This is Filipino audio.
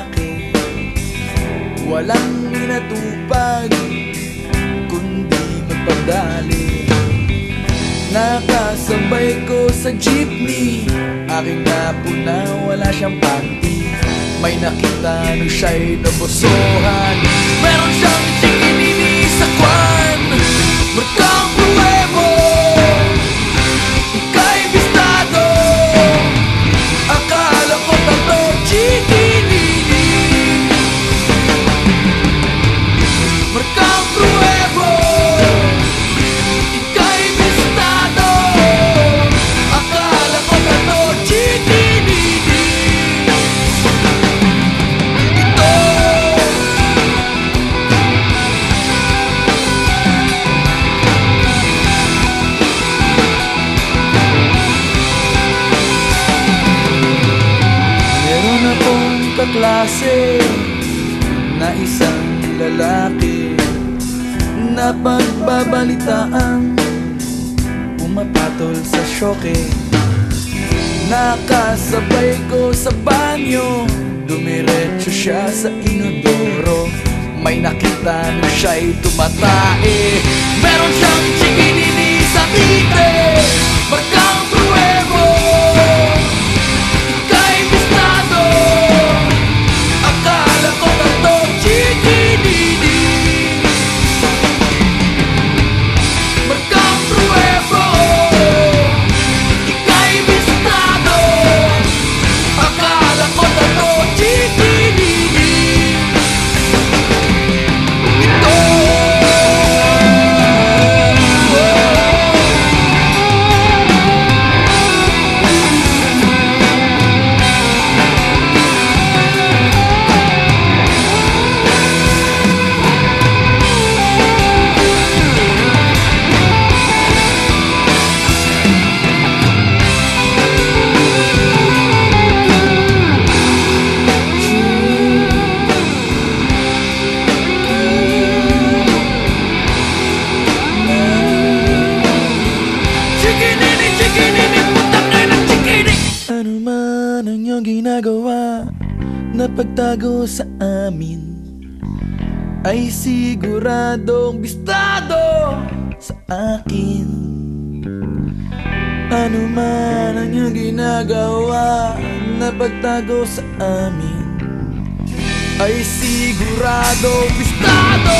lalaki Walang inatupag Kundi magpadali Nakasabay ko sa jeepney Aking napuna wala siyang panty. May nakita nung siya'y nabosohan. Meron siyang chikinini sa kwan kaklase na isang lalaki na pagbabalitaan pumapatol sa syoke. Nakasabay ko sa banyo Dumiretso siya sa inodoro. May nakita na siya'y tumatae ginagawa Na pagtago sa amin Ay siguradong bistado sa akin. Ano man ang iyong ginagawa Na pagtago sa amin Ay sigurado bistado